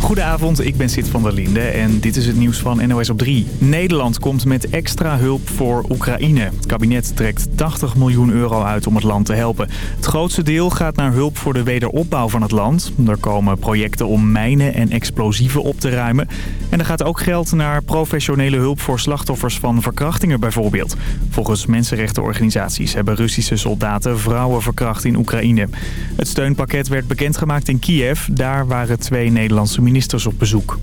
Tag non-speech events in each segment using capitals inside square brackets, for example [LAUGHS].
Goedenavond, ik ben Sid van der Linde en dit is het nieuws van NOS op 3. Nederland komt met extra hulp voor Oekraïne. Het kabinet trekt 80 miljoen euro uit om het land te helpen. Het grootste deel gaat naar hulp voor de wederopbouw van het land. Er komen projecten om mijnen en explosieven op te ruimen. En er gaat ook geld naar professionele hulp voor slachtoffers van verkrachtingen bijvoorbeeld. Volgens mensenrechtenorganisaties hebben Russische soldaten vrouwen verkracht in Oekraïne. Het steunpakket werd bekendgemaakt in Kiev. Daar waren twee Nederlandse ministers op bezoek.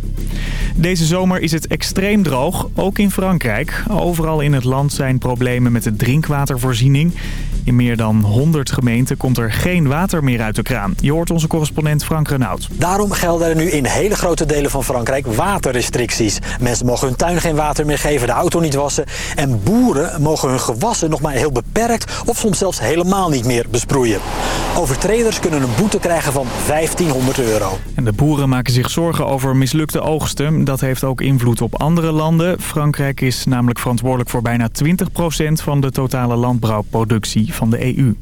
Deze zomer is het extreem droog, ook in Frankrijk. Overal in het land zijn problemen met de drinkwatervoorziening. In meer dan 100 gemeenten komt er geen water meer uit de kraan. Je hoort onze correspondent Frank Renaud. Daarom gelden er nu in hele grote delen van Frankrijk waterrestricties. Mensen mogen hun tuin geen water meer geven, de auto niet wassen. En boeren mogen hun gewassen nog maar heel beperkt of soms zelfs helemaal niet meer besproeien. Overtreders kunnen een boete krijgen van 1500 euro. En de boeren maken zich zorgen over mislukte oogsten. Dat heeft ook invloed op andere landen. Frankrijk is namelijk verantwoordelijk voor bijna 20% van de totale landbouwproductie van de EU.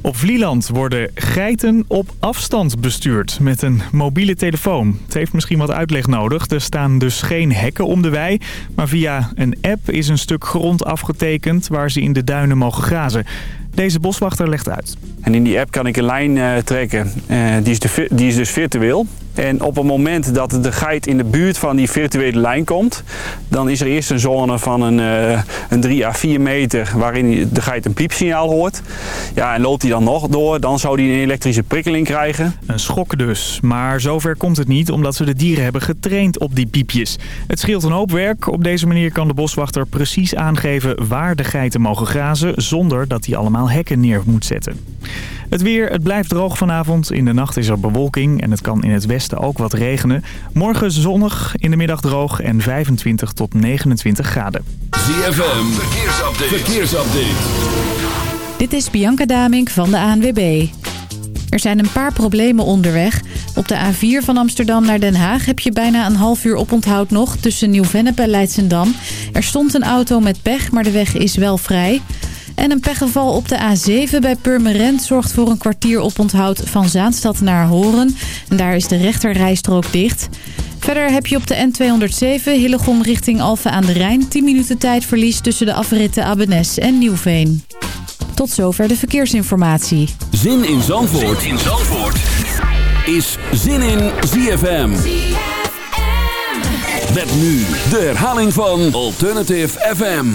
Op Vlieland worden geiten op afstand bestuurd met een mobiele telefoon. Het heeft misschien wat uitleg nodig. Er staan dus geen hekken om de wei. Maar via een app is een stuk grond afgetekend waar ze in de duinen mogen grazen. Deze boswachter legt uit. En in die app kan ik een lijn uh, trekken. Uh, die, is de, die is dus virtueel. En op het moment dat de geit in de buurt van die virtuele lijn komt... dan is er eerst een zone van een, uh, een 3 à 4 meter... waarin de geit een piepsignaal hoort. Ja, en loopt hij dan nog door, dan zou hij een elektrische prikkeling krijgen. Een schok dus. Maar zover komt het niet, omdat ze de dieren hebben getraind op die piepjes. Het scheelt een hoop werk. Op deze manier kan de boswachter precies aangeven waar de geiten mogen grazen... zonder dat hij allemaal hekken neer moet zetten. Het weer, het blijft droog vanavond. In de nacht is er bewolking en het kan in het westen ook wat regenen. Morgen zonnig, in de middag droog en 25 tot 29 graden. ZFM, verkeersupdate. verkeersupdate. Dit is Bianca Damink van de ANWB. Er zijn een paar problemen onderweg. Op de A4 van Amsterdam naar Den Haag heb je bijna een half uur oponthoud nog... tussen Nieuw-Vennep en Leidsendam. Er stond een auto met pech, maar de weg is wel vrij... En een pechgeval op de A7 bij Purmerend zorgt voor een kwartier oponthoud van Zaanstad naar Horen. En daar is de rechterrijstrook dicht. Verder heb je op de N207 Hillegom richting Alphen aan de Rijn 10 minuten tijdverlies tussen de afritten Abenes en Nieuwveen. Tot zover de verkeersinformatie. Zin in Zandvoort, zin in Zandvoort. is Zin in ZFM. Met nu de herhaling van Alternative FM.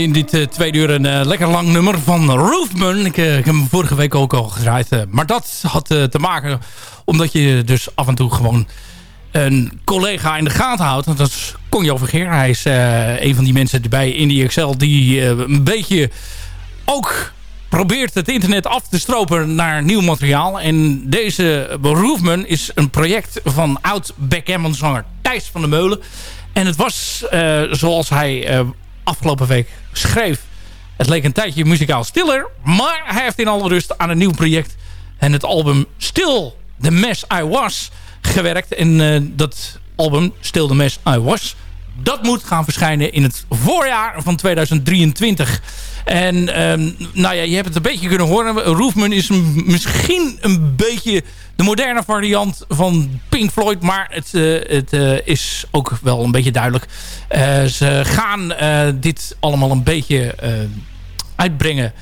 In dit uh, tweede uur een lekker lang nummer van Roofman. Ik, ik, heb hem vorige week ook al gedraaid. maar dat had te maken omdat je dus af en toe gewoon een collega in de gaten houdt. Dat is Conjo Vergeer. Hij is een van die mensen bij Indie Excel die een beetje ook probeert het internet af te stropen naar nieuw materiaal. En deze Roofman is een project van oud backgammon zanger Thijs van der Meulen. En het was, zoals hij afgelopen week schreef... het leek een tijdje muzikaal stiller... maar hij heeft in alle rust aan een nieuw project... en het album Still the Mess I Was gewerkt. En uh, dat album Still the Mess I Was... dat moet gaan verschijnen in het voorjaar van 2023... En um, nou ja, je hebt het een beetje kunnen horen. Roofman is misschien een beetje de moderne variant van Pink Floyd. Maar het, uh, het uh, is ook wel een beetje duidelijk. Uh, ze gaan dit allemaal een beetje uitbrengen.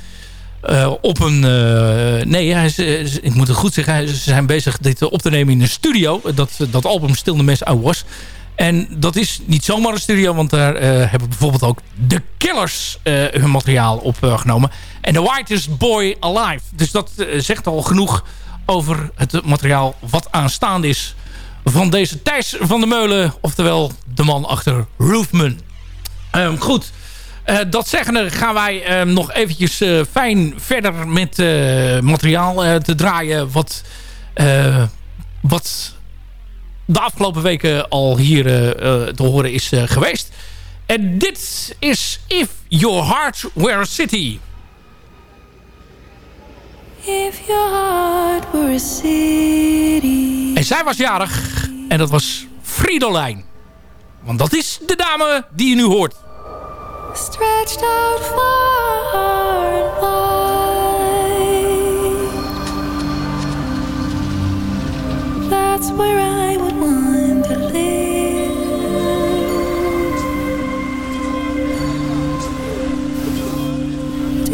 op een... nee, hij is, ik moet het goed zeggen. Ze zijn bezig dit op te nemen in een studio. Dat, dat album Still the Mess I Was. En dat is niet zomaar een studio, want daar uh, hebben bijvoorbeeld ook de Killers uh, hun materiaal opgenomen. en The Whitest Boy Alive. Dus dat uh, zegt al genoeg over het materiaal wat aanstaande is van deze Thijs van de Meulen. Oftewel de man achter Roofman. Um, goed, dat zeggende gaan wij um, nog eventjes fijn verder met materiaal te draaien. Wat, wat de afgelopen weken al hier uh, te horen is uh, geweest. En dit is If Your Heart Were a City. If your heart were a city. En zij was jarig. En dat was Fridolijn. Want dat is de dame die je nu hoort. Stretched out far and wide. That's where I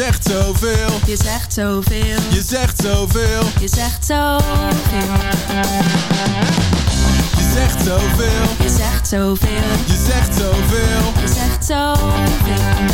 zegt zoveel. Je zegt zoveel. Je zegt zoveel. Je zegt zoveel. Je zegt zoveel. Je zegt zoveel. Je zegt zoveel. Je zegt zoveel.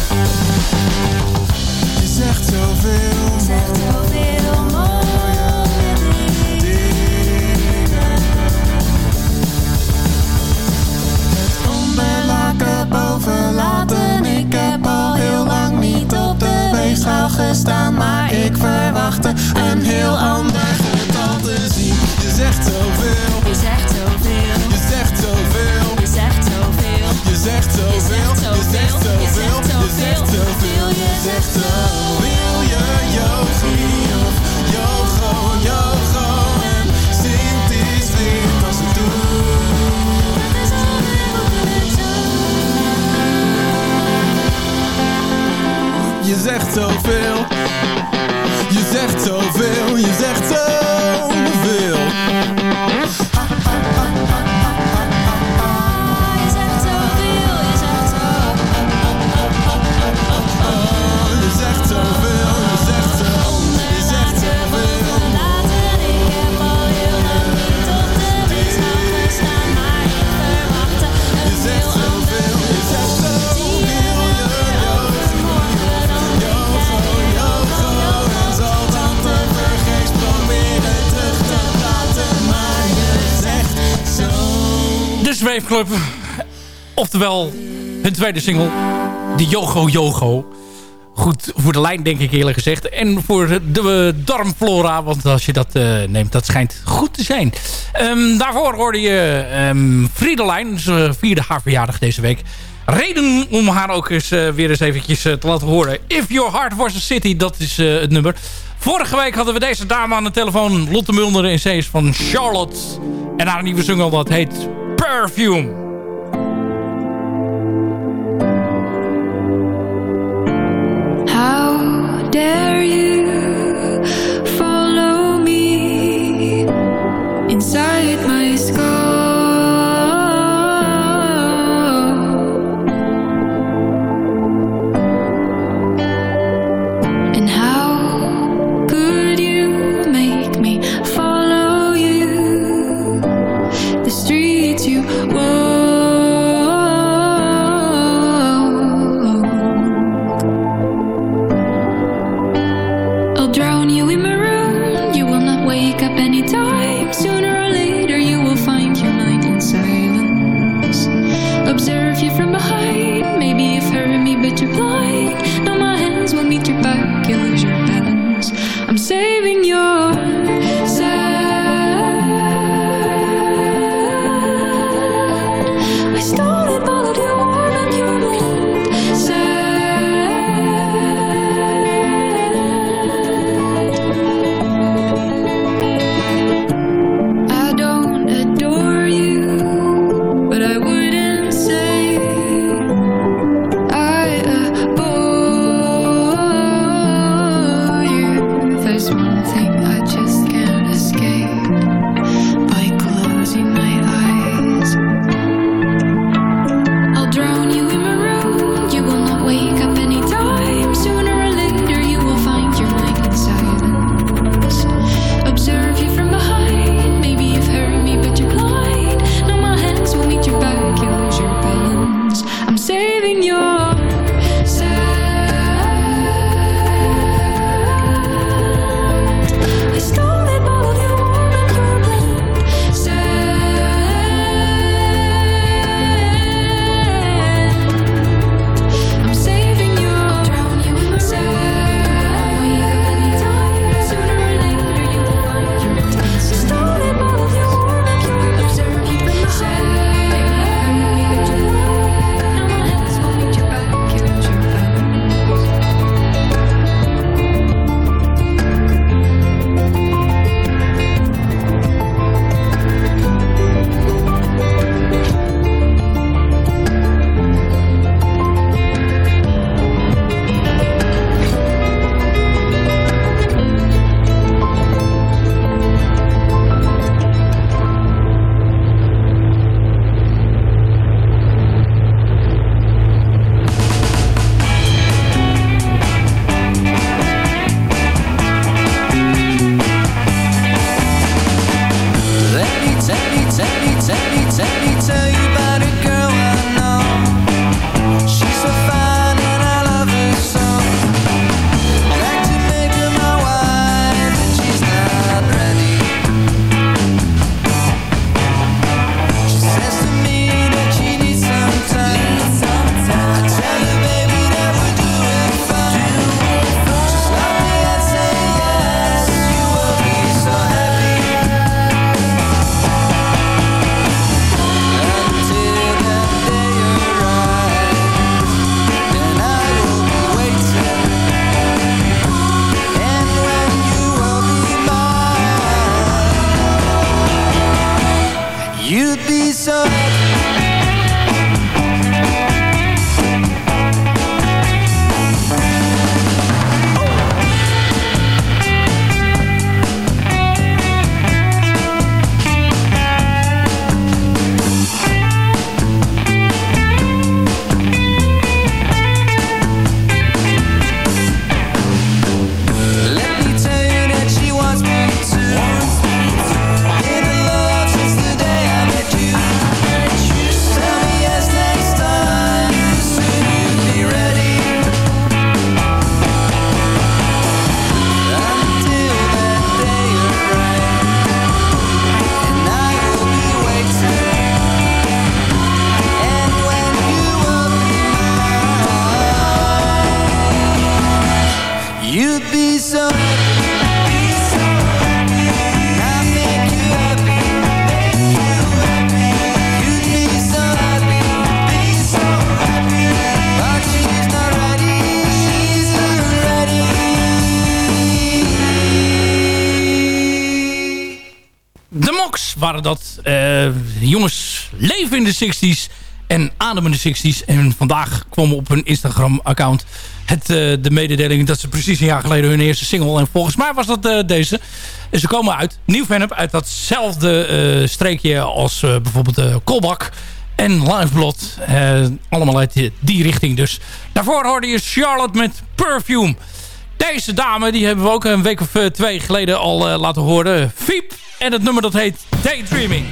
Tweede single. De Yogo Yogo. Goed voor de lijn denk ik eerlijk gezegd. En voor de darmflora. Want als je dat eh, neemt, dat schijnt goed te zijn. Ehm, daarvoor hoorde je um, Friedelijn. Ze vierde haar verjaardag deze week. Reden om haar ook eens eh, weer eens eventjes eh, te laten horen. If Your Heart Was a City, dat is eh, het nummer. Vorige week hadden we deze dame aan de telefoon. Lotte Mulder en zij is van Charlotte. En haar nieuwe single dat heet Perfume. Dare you You'd be so de 60s en ademen in de 60s. En vandaag kwam op hun Instagram-account het, eh, de mededeling dat ze precies een jaar geleden hun eerste single... en volgens mij was dat eh, deze. En ze komen uit Nieuw-Vennep, uit datzelfde eh, streekje als bijvoorbeeld uh, Kolbak en Liveblood. Eh, allemaal uit die, richting dus. Daarvoor hoorde je Charlotte met Perfume. Deze dame die hebben we ook een week of twee geleden al laten horen. Fiep. En het nummer dat heet Daydreaming.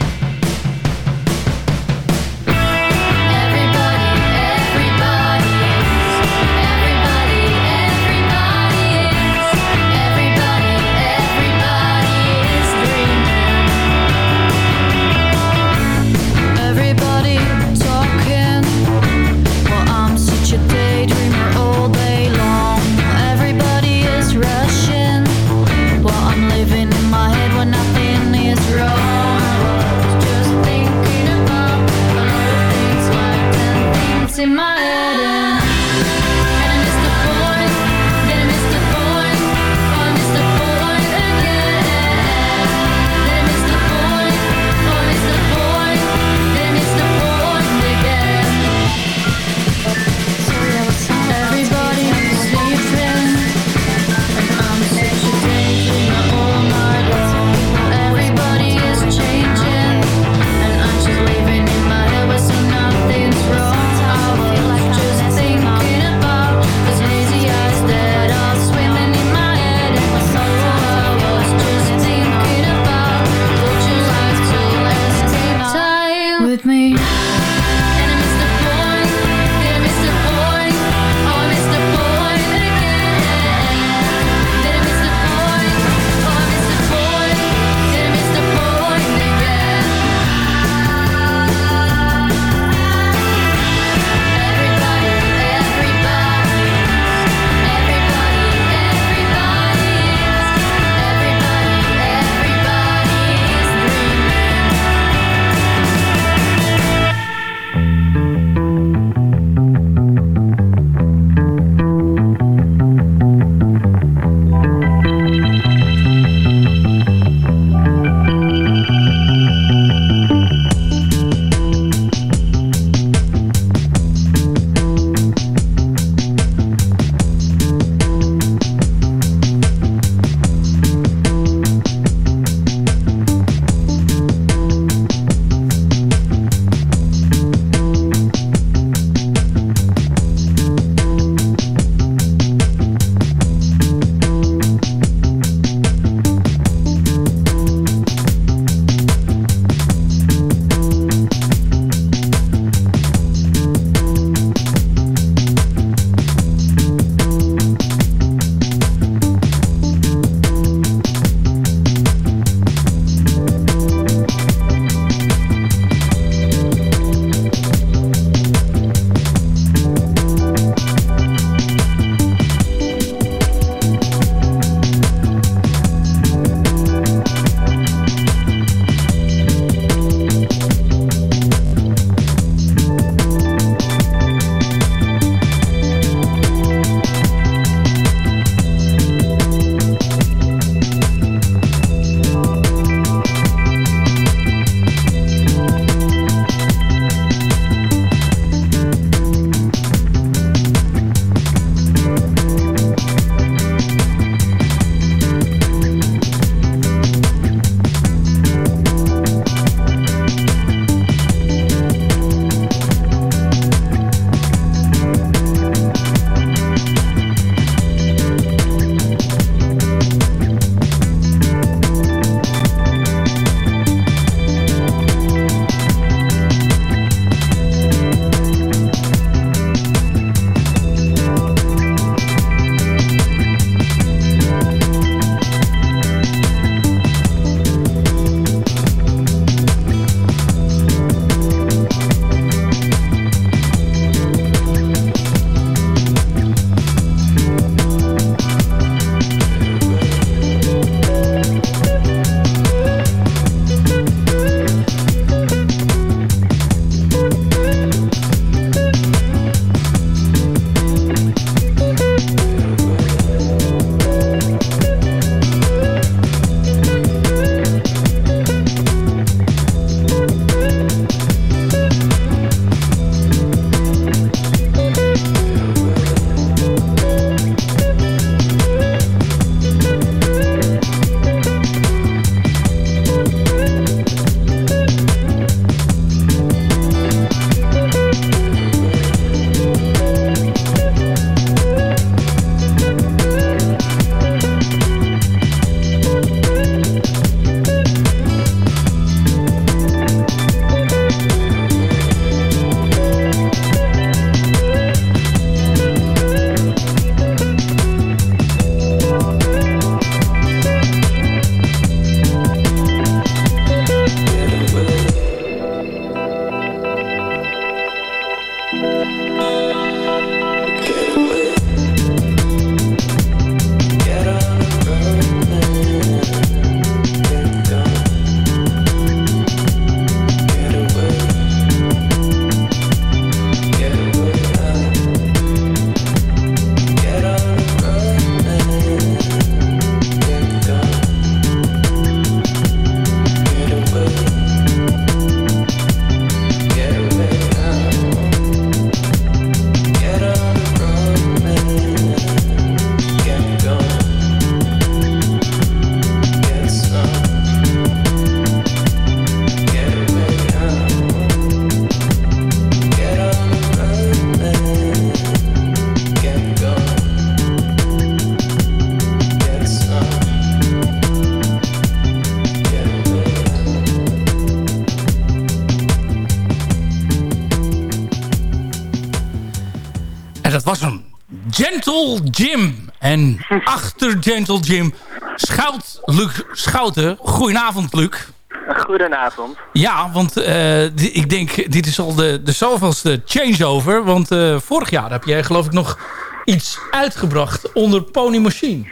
Jim. En achter Gentle Jim schuilt Luc Schouten. Goedenavond, Luc. Goedenavond. Ja, want eh, ik denk, dit is al de, de zoveelste changeover. Want eh, vorig jaar heb jij geloof ik nog iets uitgebracht onder Pony Machine.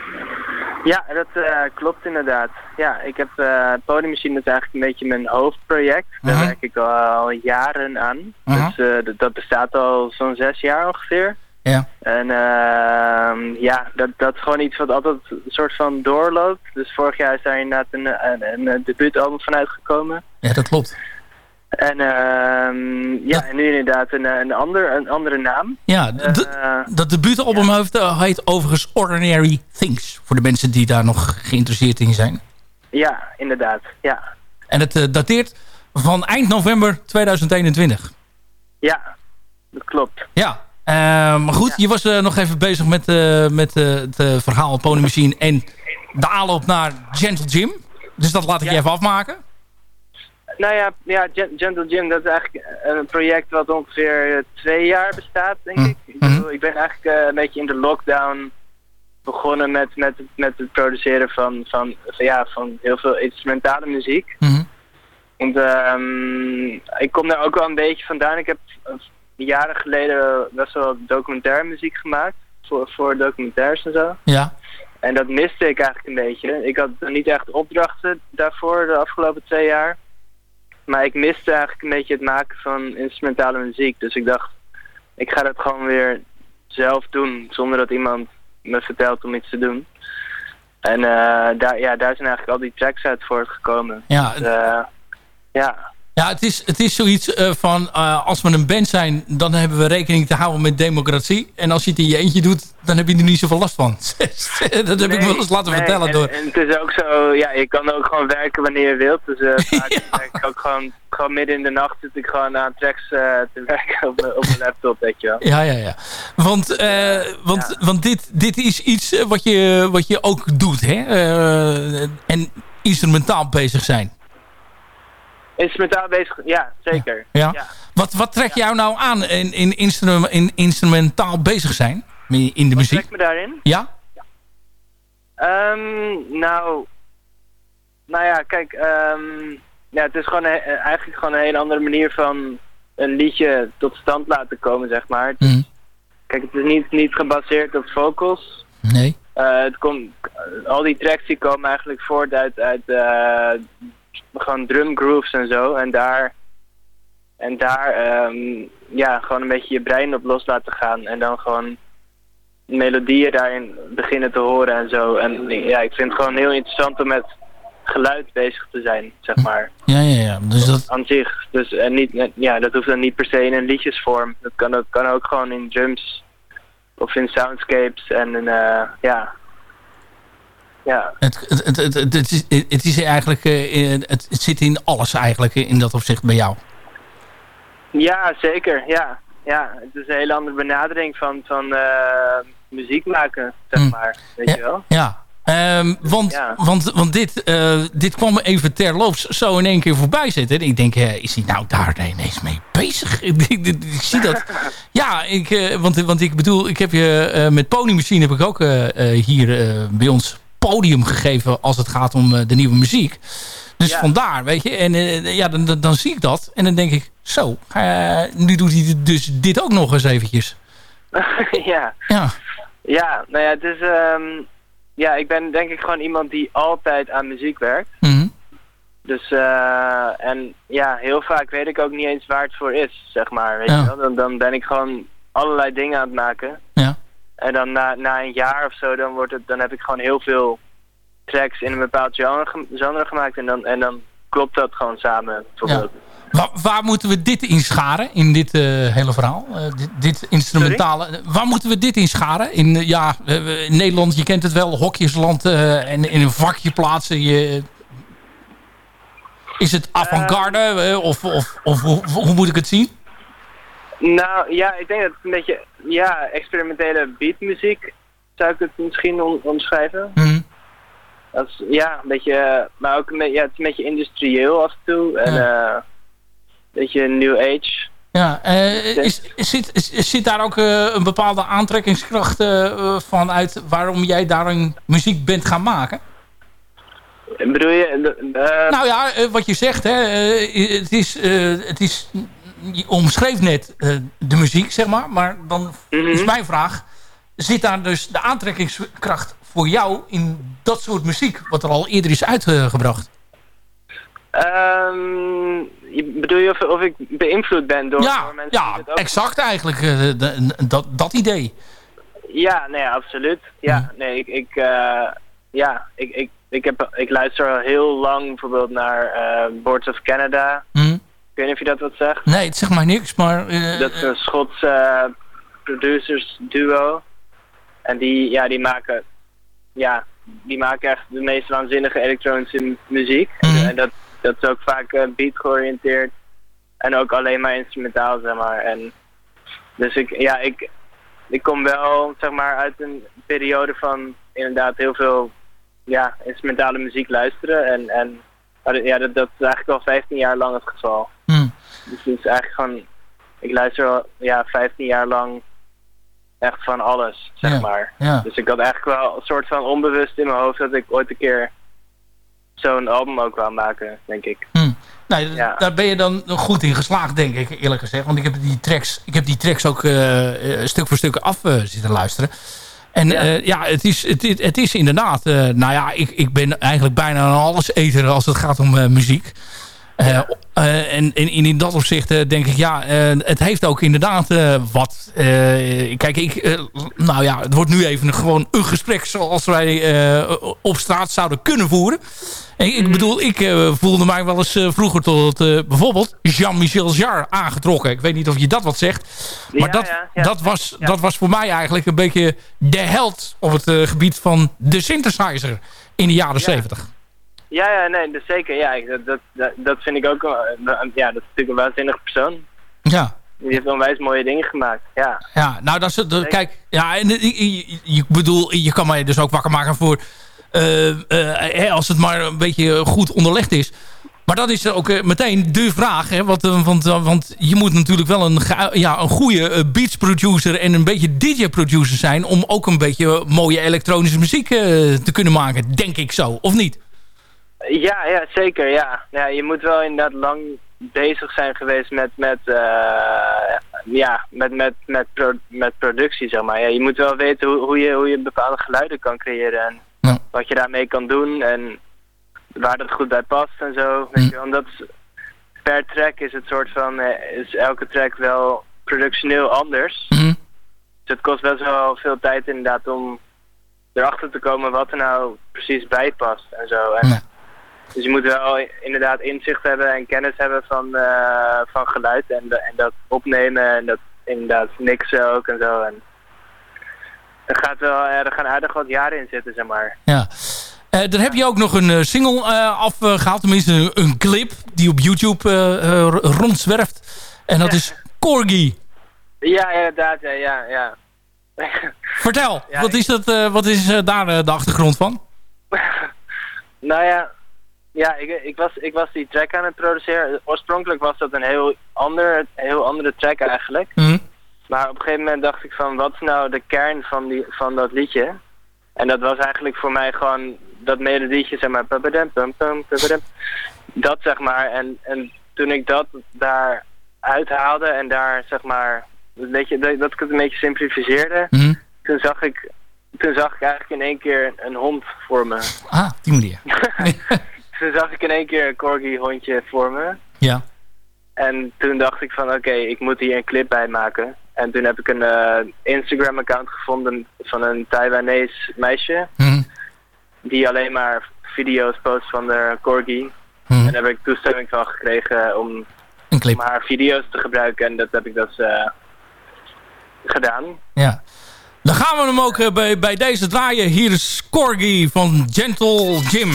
Ja, dat eh, klopt inderdaad. Ja, ik heb eh Podiummachine, dat is eigenlijk een beetje mijn hoofdproject. Daar werk ik al jaren aan. Dus dat bestaat al zo'n zes jaar ongeveer. Ja. En ehm, ja, dat, dat is gewoon iets wat altijd een soort van doorloopt. Dus vorig jaar is daar inderdaad een, een, een, debuutalbum van uitgekomen. Ja, dat klopt. En ehm, ja, en nu inderdaad een, een, ander, een andere naam. Ja, Eh, dat debuutalbum heeft, eh, heet overigens Ordinary Things. Voor de mensen die daar nog geïnteresseerd in zijn. ja, inderdaad. Ja, En het eh, dateert van eind november 2021. ja dat klopt. Ja, eh, maar goed, je was eh, nog even bezig met, eh, met het verhaal Pony Machine en de aanloop naar Gentle Jim. Dus dat laat ik Ja. je even afmaken. Nou ja, ja Gen- Gentle Gym, dat is eigenlijk een project wat ongeveer twee jaar bestaat, denk Mm. ik. Ik, bedoel, ik ben eigenlijk een beetje in de lockdown begonnen met, met, met het produceren van, van, van, ja, van heel veel instrumentale muziek. Mhm. Want ehm, ik kom daar ook wel een beetje vandaan. Ik heb jaren geleden best wel documentaire muziek gemaakt. Voor, voor documentaires en zo. Ja, En dat miste ik eigenlijk een beetje. Ik had niet echt opdrachten daarvoor de afgelopen twee jaar. Maar ik miste eigenlijk een beetje het maken van instrumentale muziek. Dus ik dacht, ik ga dat gewoon weer zelf doen. Zonder dat iemand me vertelt om iets te doen. En eh, daar, ja, daar zijn eigenlijk al die tracks uit voortgekomen. ja, Dus, eh, ja, ja het, is, het is zoiets eh, van eh, als we een band zijn, dan hebben we rekening te houden met democratie. En als je het in je eentje doet, dan heb je er niet zoveel last van. [LAUGHS] dat heb ik wel eens laten Nee, vertellen en, door... En het is ook zo, ja, je kan ook gewoon werken wanneer je wilt. Dus eh [LAUGHS] vaak werk ik ook gewoon, gewoon midden in de nacht zit ik gewoon aan tracks te werken op, mijn- op mijn laptop, weet je wel. Ja, ja, ja. Want, want, want dit, dit is iets wat je, wat je ook doet, hè? En instrumentaal bezig zijn. Instrumentaal bezig, ja, zeker. Ja. Ja. Wat, wat trekt jou nou aan in, in, instrum, in instrumentaal bezig zijn? In de Wat muziek? trekt me daarin? Ja? Ehm, nou, nou ja, kijk, ehm, ja, het is gewoon een- eigenlijk gewoon een hele andere manier van een liedje tot stand laten komen, zeg maar. Is- Mhm. Kijk, het is niet, niet gebaseerd op vocals. Nee. Eh, het komt, al die tracks die komen eigenlijk voort uit, uit eh, gewoon drum grooves en zo. En daar, en daar ehm, ja, gewoon een beetje je brein op los laten gaan. En dan gewoon melodieën daarin beginnen te horen en zo. En ja, ik vind het gewoon heel interessant om met geluid bezig te zijn, zeg maar. Ja, ja, ja. Dus dat, Aan zich. Dus en niet, ja, dat hoeft dan niet per se in een liedjesvorm. Dat kan, dat kan ook gewoon in drums of in soundscapes en in, eh, ja. Ja, het, het, het, het, het, is, het is eigenlijk... eh, het, het zit in alles eigenlijk in dat opzicht bij jou. ja zeker. Ja. ja, het is een hele andere benadering van, van eh, muziek maken, zeg Hmm. maar. Weet je wel? Ja. Ehm, want Ja. want, want dit, eh, dit kwam me even terloops zo in één keer voorbij zitten. En ik denk, eh, is hij nou daar ineens mee bezig? [LAUGHS] ik, ik- ik zie dat. [LAUGHS] Ja, ik, want, want ik bedoel, ik heb je met Pony Machine heb ik ook hier bij ons podium gegeven als het gaat om eh, de nieuwe muziek. Dus Ja. vandaar, weet je. En eh, ja, dan, dan, zie ik dat. En dan denk ik, zo, eh, nu doet hij dus dit ook nog eens eventjes. [LAUGHS] ja. Ja, ja, nou ja, het is... ehm, ja, ik ben denk ik gewoon iemand die altijd aan muziek werkt. Mhm. Dus, eh, en ja, heel vaak weet ik ook niet eens waar het voor is, zeg maar. Weet Ja. je wel? Dan, dan ben ik gewoon allerlei dingen aan het maken. ja. En dan na, na een jaar of zo, dan, wordt het, dan heb ik gewoon heel veel tracks in een bepaald genre, gem- genre gemaakt. En dan, en dan klopt dat gewoon samen, bijvoorbeeld. Waar, waar moeten we dit in scharen in dit eh, hele verhaal? Eh, dit, dit instrumentale. Waar moeten we dit in scharen? In, eh, ja, in Nederland, je kent het wel, hokjesland en in een vakje plaatsen. Je, is het avant-garde of, of, of hoe, hoe moet ik het zien? Nou ja, ik denk dat het een beetje, ja, experimentele beatmuziek zou ik het misschien om- omschrijven. Mhm. Dat is, ja, een beetje, maar ook een beetje, ja, het is een beetje industrieel af en toe. En Ja. eh, een beetje new age. Ja, eh, is, zit, is- zit daar ook eh, een bepaalde aantrekkingskracht van uit waarom jij daarin muziek bent gaan maken? Bedoel je... Nou ja, wat je zegt, hè, het, is, het is... Je omschreef net eh, de muziek, zeg maar. Maar dan Mhm. is mijn vraag... Zit daar dus de aantrekkingskracht voor jou in dat soort muziek... wat er al eerder is uitgebracht? ehm, je- bedoel je of, of ik beïnvloed ben door, Ja, door mensen ja ook exact eigenlijk. eh, de- dat, dat idee. Ja, nee, absoluut. Ja, nee, ik, ik, eh, ja, ik, ik, ik, heb, ik luister al heel lang bijvoorbeeld naar Boards of Canada. Hm? Ik weet niet of je dat wat zegt. Nee, het zegt mij niks, maar... eh, dat is een Schots eh, producers duo. En die, ja, die maken, ja, die maken echt de meest waanzinnige elektronische mu- muziek. Mhm. En dat, dat is ook vaak eh, beat georiënteerd. En ook alleen maar instrumentaal, zeg maar. En dus ik, ja, ik, ik kom wel, zeg maar, uit een periode van inderdaad heel veel, ja, instrumentale muziek luisteren. En, en maar ja, dat, dat is eigenlijk al 15 jaar lang het geval. Dus het is eigenlijk gewoon, ik luister al ja, 15 jaar lang echt van alles, zeg Ja, maar. ja. Dus ik had eigenlijk wel een soort van onbewust in mijn hoofd dat ik ooit een keer zo'n album ook wou maken, denk ik. Hm. D- Ja. daar ben je dan goed in geslaagd, denk ik, eerlijk gezegd. Want ik heb die tracks, ik heb die tracks ook eh, eh, stuk voor stuk af eh, zitten luisteren. En Ja. ja, ja het, is, het, is- het is inderdaad... nou ja, ik, ik ben eigenlijk bijna een alleseter als het gaat om muziek. Eh, eh, en, en in dat opzicht eh, denk ik, ja, het heeft ook inderdaad wat. kijk, ik, nou ja, het wordt nu even gewoon een gesprek zoals wij op straat zouden kunnen voeren. En ik bedoel, ik voelde mij wel eens vroeger tot bijvoorbeeld Jean-Michel Jarre aangetrokken. Ik weet niet of je dat wat zegt. Maar Ja, dat, ja, ja. Dat, was, dat was voor mij eigenlijk een beetje de held op het gebied van de synthesizer in de jaren Ja. zeventig. Ja, ja, nee, dus zeker. Ja, ik- dat, dat, dat, dat vind ik ook, eh, ja, dat is natuurlijk een waanzinnige persoon. Ja. Die heeft onwijs mooie dingen gemaakt, ja. Ja, nou, dat is, dat- kijk, ja, en eh, je, je, je- bedoel, je kan mij dus ook wakker maken voor, eh, eh, hè, als het maar een beetje goed onderlegd is. Maar dat is ook eh, meteen de vraag, hè, want, eh, want, eh, want je moet natuurlijk wel een, ja, een goede eh, beats producer en een beetje DJ producer zijn om ook een beetje mooie elektronische muziek eh, te kunnen maken, denk ik zo, of niet? Ja, ja, zeker, ja. ja. Je moet wel inderdaad lang bezig zijn geweest met, met, eh, ja, met, met, met, pro- met productie, zeg maar. Ja, je moet wel weten hoe, hoe, je, hoe je bepaalde geluiden kan creëren en Ja. wat je daarmee kan doen en waar dat goed bij past en zo. Weet je, wel. omdat per track is het soort van, eh, is elke track wel productioneel anders. Mhm. Dus het kost best wel veel tijd inderdaad om erachter te komen wat er nou precies bij past en zo. En Ja. Dus je moet wel inderdaad inzicht hebben en kennis hebben van, eh, van geluid en, en dat opnemen en dat inderdaad mixen ook en zo. En er, gaat wel, eh, er gaan aardig wat jaren in zitten, zeg maar. Ja. Eh, dan heb je ook nog een single eh, afgehaald. Tenminste, een, een clip die op YouTube rondzwerft. En dat is Corgi. Ja, inderdaad, ja, ja. ja. [LAUGHS] Vertel, Ja, wat is, dat, wat is daar de achtergrond van? [LAUGHS] nou ja, ja ik, ik, was, ik was die track aan het produceren. Oorspronkelijk was dat een heel, ander, heel andere track eigenlijk. Mhm. Maar op een gegeven moment dacht ik van, wat is nou de kern van, die, van dat liedje? En dat was eigenlijk voor mij gewoon dat melodietje, zeg maar. pubadum, pum, pum, pubadum. Dat zeg maar. En, en toen ik dat daar uithaalde en daar zeg maar, een beetje, dat, ik het een beetje simplificeerde, Mhm. toen zag ik, toen zag ik eigenlijk in één keer een hond voor me. Ah, die manier. [LAUGHS] toen zag ik in één keer een corgi hondje voor me. ja. En toen dacht ik van oké, ik moet hier een clip bij maken. En toen heb ik een eh, Instagram account gevonden van een Taiwanese meisje. Mhm. Die alleen maar video's post van de corgi. Mhm. En daar heb ik toestemming van gekregen om, Een om clip. haar video's te gebruiken. En dat heb ik dus eh, gedaan. Ja. Dan gaan we hem ook eh, bij, bij deze draaien. Hier is Corgi van Gentle Jim.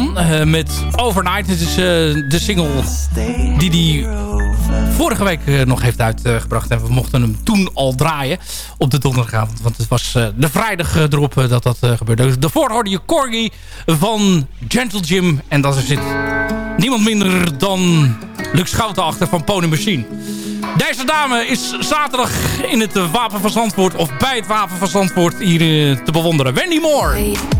Eh, met Overnight. Het is eh, de single die hij vorige week eh, nog heeft uitgebracht. En we mochten hem toen al draaien op de donderdagavond. Want het was de vrijdag erop dat dat gebeurde. Daarvoor hoorde je Corgi van Gentle Jim. En dat zit niemand minder dan Lux Schouten achter van Pony Machine. Deze dame is zaterdag in het Wapen van Zandvoort... of bij het Wapen van Zandvoort hier te bewonderen. Wendy Moore.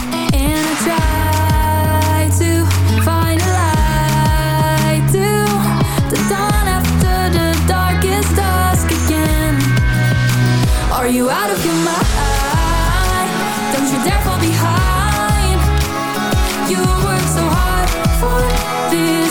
This,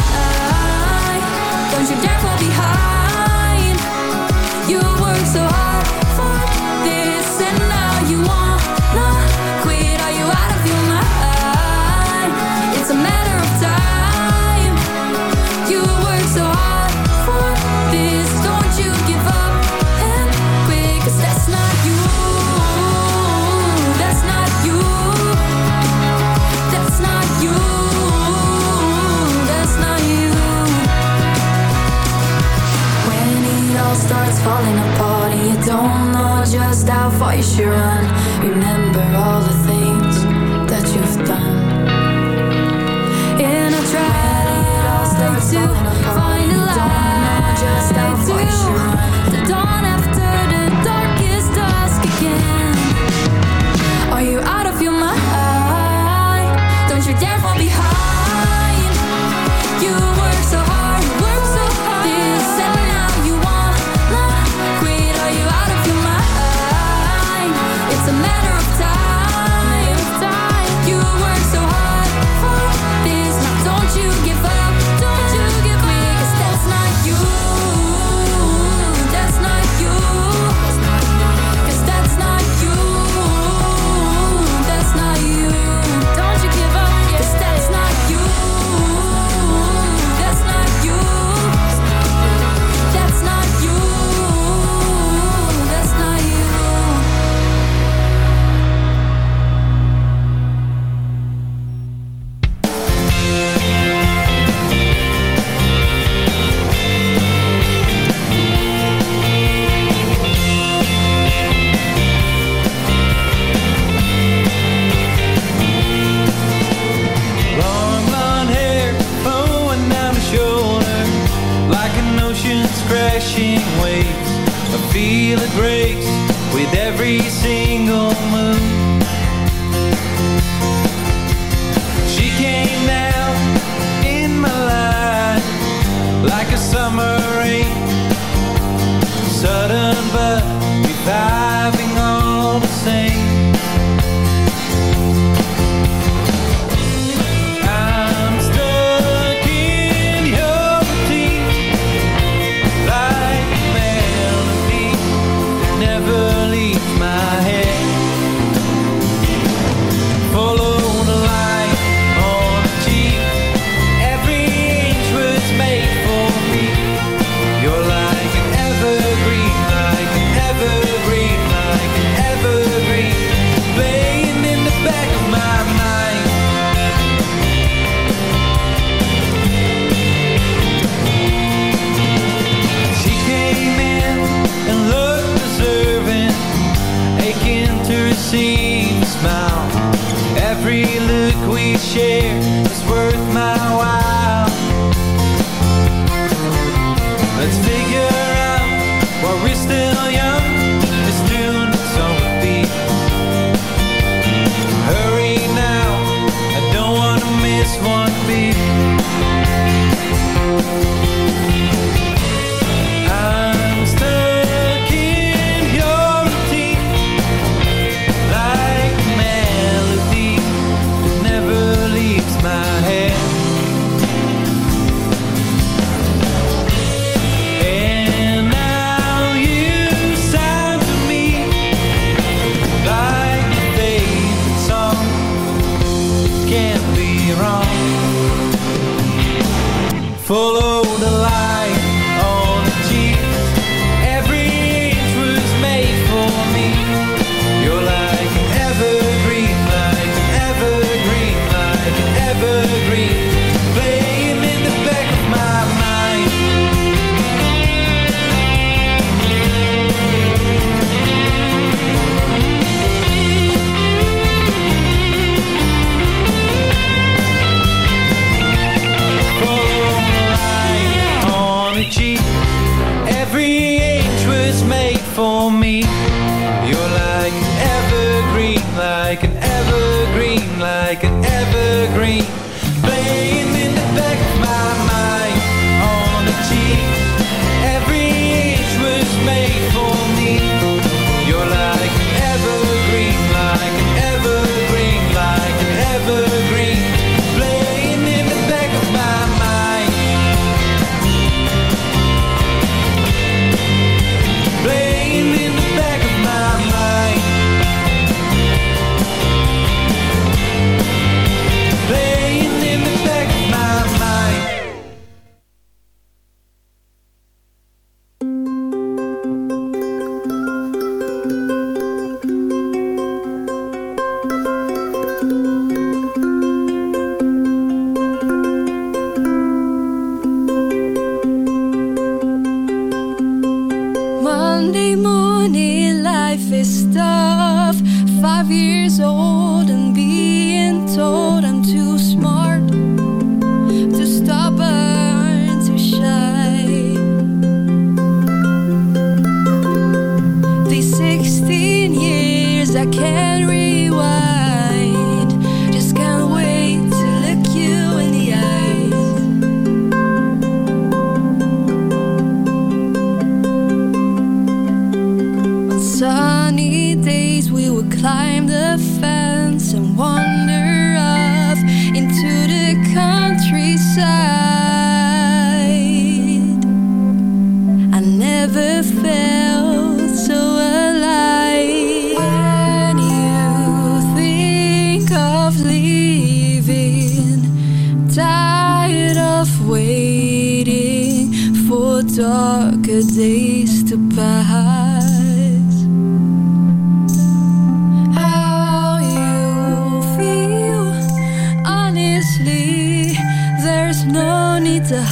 falling apart and you don't know just how far you should run. Remember all the things that you've done. In a try to find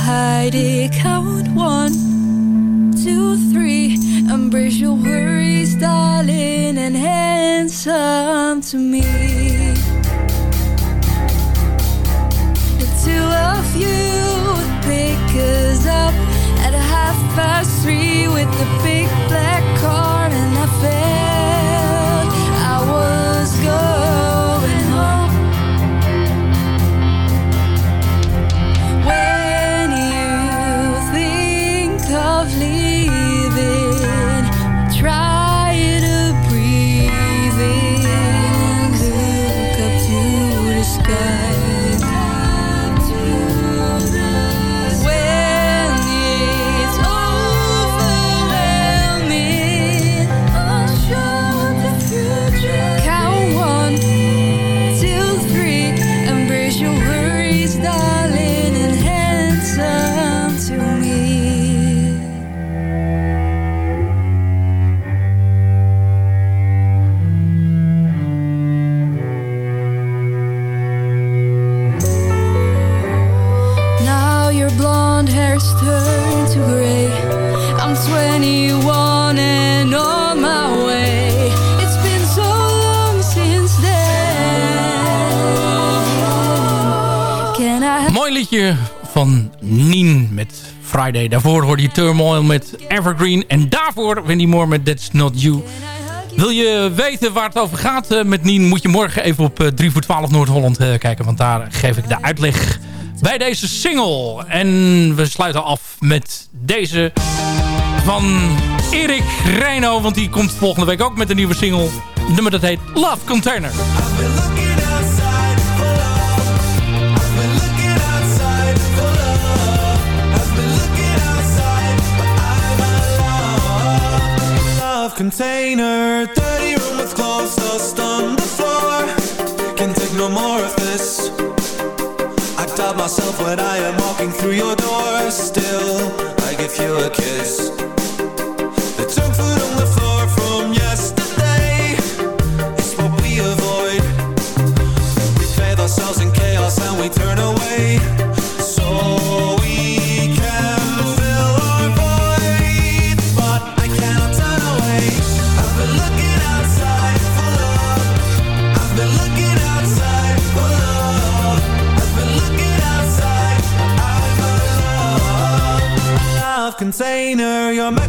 Heidi, count one, two, three. Embrace your worries, darling, and handsome to me. The two of you pick us up at half past three with the big black car. Friday. Daarvoor hoorde je Turmoil met Evergreen. En daarvoor Wendy Moore met That's Not You. Wil je weten waar het over gaat eh, met Nien... moet je morgen even op eh, 3 voor 12 Noord-Holland eh, kijken. Want daar geef ik de uitleg bij deze single. En we sluiten af met deze van Erik Reino. Want die komt volgende week ook met een nieuwe single. Nummer dat heet Love Container. container. Dirty room with clothes dust on the floor. Can take no more of this. I doubt myself when I am walking through your door. Still, I give you a kiss. you're my